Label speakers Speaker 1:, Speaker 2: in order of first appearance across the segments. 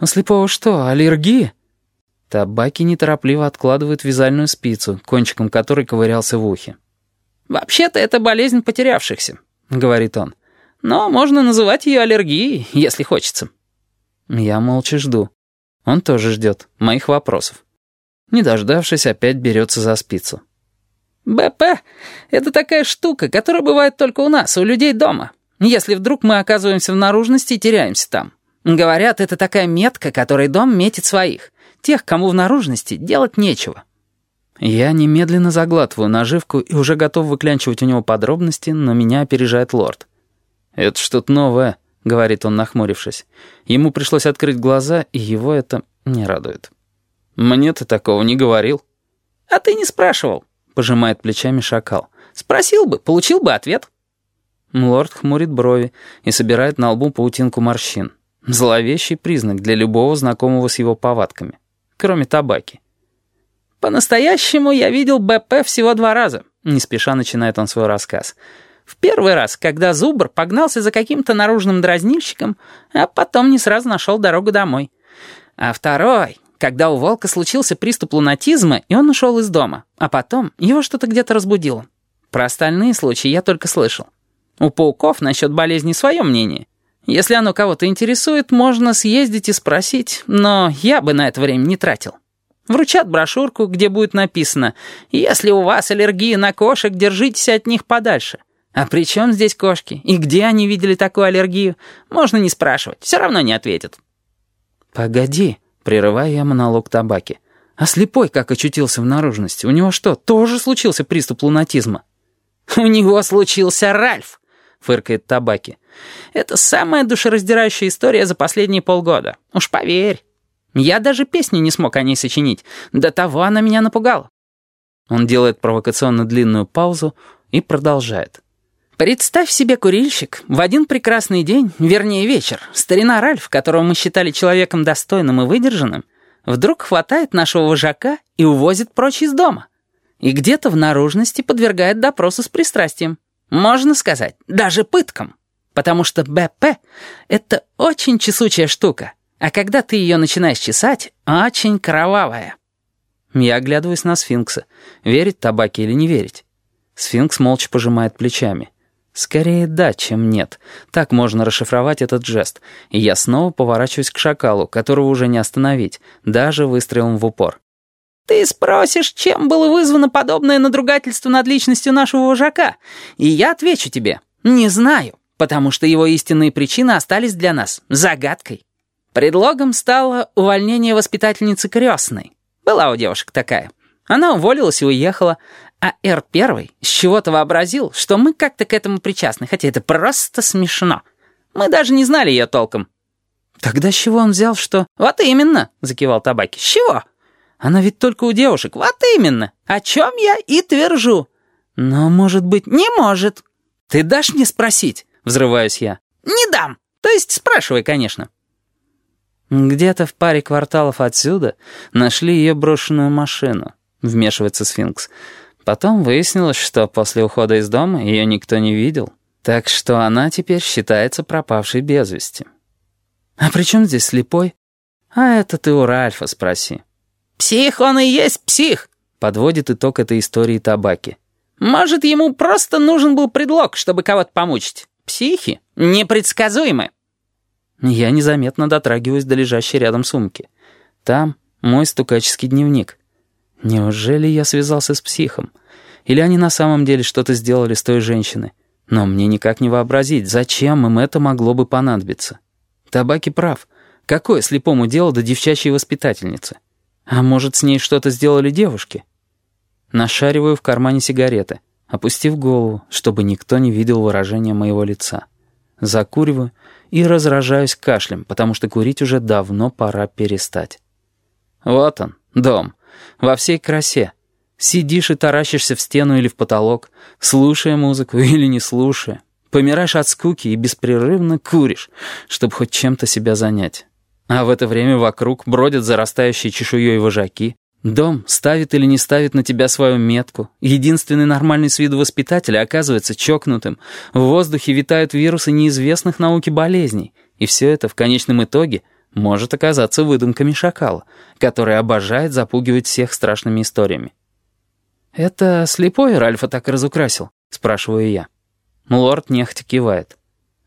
Speaker 1: «У слепого что, аллергия?» Табаки неторопливо откладывает вязальную спицу, кончиком которой ковырялся в ухе.
Speaker 2: «Вообще-то это болезнь потерявшихся», — говорит он. «Но можно называть ее аллергией, если хочется».
Speaker 1: Я молча жду. Он тоже ждет моих вопросов. Не дождавшись, опять берется за спицу.
Speaker 2: «БП — это такая штука, которая бывает только у нас, у людей дома, если вдруг мы оказываемся в наружности и теряемся там. Говорят, это такая метка, которой дом метит своих, тех, кому в наружности делать нечего».
Speaker 1: Я немедленно заглатываю наживку и уже готов выклянчивать у него подробности, но меня опережает лорд. «Это что-то новое», — говорит он, нахмурившись. Ему пришлось открыть глаза, и его это не радует. «Мне ты такого не говорил».
Speaker 2: «А ты не спрашивал», — пожимает плечами шакал. «Спросил бы, получил бы ответ».
Speaker 1: Лорд хмурит брови и собирает на лбу паутинку морщин. Зловещий признак для любого знакомого с его повадками. Кроме табаки.
Speaker 2: «По-настоящему я видел БП всего два раза», — не спеша начинает он свой рассказ. «В первый раз, когда Зубр погнался за каким-то наружным дразнильщиком, а потом не сразу нашел дорогу домой. А второй, когда у Волка случился приступ лунатизма, и он ушел из дома, а потом его что-то где-то разбудило. Про остальные случаи я только слышал. У пауков насчет болезни свое мнение. Если оно кого-то интересует, можно съездить и спросить, но я бы на это время не тратил». Вручат брошюрку, где будет написано «Если у вас аллергия на кошек, держитесь от них подальше». А при чем здесь кошки? И где они видели такую аллергию? Можно не спрашивать, все равно не ответят.
Speaker 1: «Погоди», — прерываю я монолог табаки. «А слепой как очутился в наружности? У него что, тоже случился приступ лунатизма?»
Speaker 2: «У него случился Ральф», — фыркает табаки. «Это самая душераздирающая история за последние полгода. Уж поверь». Я даже песни не смог о ней сочинить. До того она меня напугала».
Speaker 1: Он делает провокационно длинную паузу и продолжает.
Speaker 2: «Представь себе, курильщик, в один прекрасный день, вернее вечер, старина Ральф, которого мы считали человеком достойным и выдержанным, вдруг хватает нашего вожака и увозит прочь из дома. И где-то в наружности подвергает допросу с пристрастием. Можно сказать, даже пыткам. Потому что БП — это очень чесучая штука, а когда ты ее начинаешь чесать, очень кровавая.
Speaker 1: Я оглядываюсь на сфинкса. Верить табаке или не верить? Сфинкс молча пожимает плечами. Скорее да, чем нет. Так можно расшифровать этот жест. И я снова поворачиваюсь к шакалу, которого уже не остановить, даже выстрелом в упор.
Speaker 2: «Ты спросишь, чем было вызвано подобное надругательство над личностью нашего вожака? И я отвечу тебе, не знаю, потому что его истинные причины остались для нас загадкой». Предлогом стало увольнение воспитательницы крестной. Была у девушек такая. Она уволилась и уехала, а Р-1 с чего-то вообразил, что мы как-то к этому причастны, хотя это просто смешно. Мы даже не знали ее толком.
Speaker 1: «Тогда с чего он взял, что...»
Speaker 2: «Вот именно», — закивал Табаки. «С чего?»
Speaker 1: «Она ведь только у девушек».
Speaker 2: «Вот именно. О чем я и твержу».
Speaker 1: «Но, может быть...»
Speaker 2: «Не может».
Speaker 1: «Ты дашь мне спросить?» — взрываюсь я.
Speaker 2: «Не дам. То есть спрашивай, конечно».
Speaker 1: «Где-то в паре кварталов отсюда нашли ее брошенную машину», — вмешивается сфинкс. Потом выяснилось, что после ухода из дома ее никто не видел, так что она теперь считается пропавшей без вести. «А при чем здесь слепой?» «А это ты у Ральфа спроси».
Speaker 2: «Псих он и есть псих», —
Speaker 1: подводит итог этой истории табаки.
Speaker 2: «Может, ему просто нужен был предлог, чтобы кого-то помучить. Психи непредсказуемы».
Speaker 1: Я незаметно дотрагиваюсь до лежащей рядом сумки. Там мой стукаческий дневник. Неужели я связался с психом? Или они на самом деле что-то сделали с той женщиной? Но мне никак не вообразить, зачем им это могло бы понадобиться. Табаки прав. Какое слепому дело до девчачьей воспитательницы? А может, с ней что-то сделали девушки? Нашариваю в кармане сигареты, опустив голову, чтобы никто не видел выражения моего лица. Закуриваю и разражаюсь кашлем, потому что курить уже давно пора перестать. Вот он, дом, во всей красе. Сидишь и таращишься в стену или в потолок, слушая музыку или не слушая. Помираешь от скуки и беспрерывно куришь, чтобы хоть чем-то себя занять. А в это время вокруг бродят зарастающие чешуей вожаки, Дом ставит или не ставит на тебя свою метку. Единственный нормальный с виду воспитатель оказывается чокнутым. В воздухе витают вирусы неизвестных науке болезней. И все это в конечном итоге может оказаться выдумками шакала, который обожает запугивать всех страшными историями. «Это слепой Ральфа так разукрасил?» — спрашиваю я. Лорд нехотя кивает.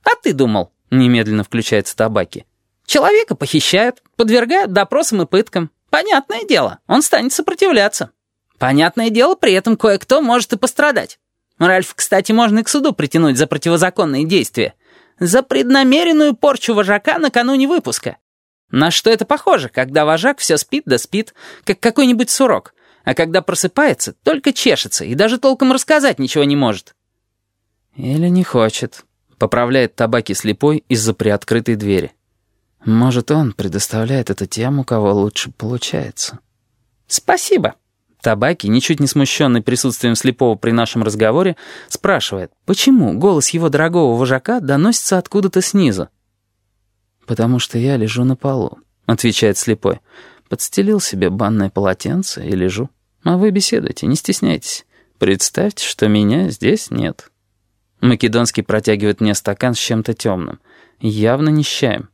Speaker 2: «А ты думал?» — немедленно включается табаки. «Человека похищают, подвергают допросам и пыткам. Понятное дело, он станет сопротивляться. Понятное дело, при этом кое-кто может и пострадать. Ральф, кстати, можно и к суду притянуть за противозаконные действия. За преднамеренную порчу вожака накануне выпуска. На что это похоже, когда вожак все спит да спит, как какой-нибудь сурок, а когда просыпается, только чешется и даже толком рассказать ничего не может.
Speaker 1: «Или не хочет», — поправляет табаки слепой из-за приоткрытой двери. «Может, он предоставляет это тем, у кого лучше получается».
Speaker 2: «Спасибо».
Speaker 1: Табаки, ничуть не смущенный присутствием слепого при нашем разговоре, спрашивает, почему голос его дорогого вожака доносится откуда-то снизу. «Потому что я лежу на полу», — отвечает слепой. «Подстелил себе банное полотенце и лежу. А вы беседуйте, не стесняйтесь. Представьте, что меня здесь нет». Македонский протягивает мне стакан с чем-то темным. Явно не с чаем.